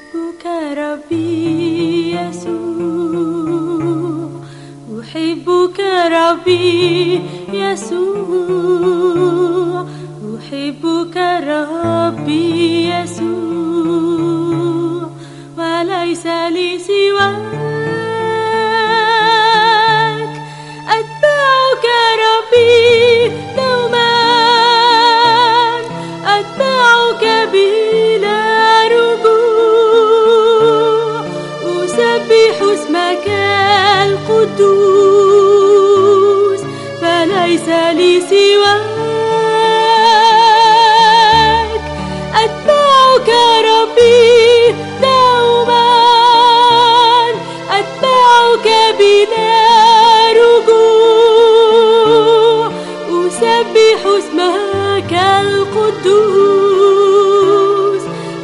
أحبك ربي يسوع أحبك ربي يسوع أحبك ربي يسوع. القدوس فليس لي سواك. أتبعك ربي دوما. أتبعك بلا رجوع. أسبح اسمك القدوس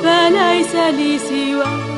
فليس لي سواك.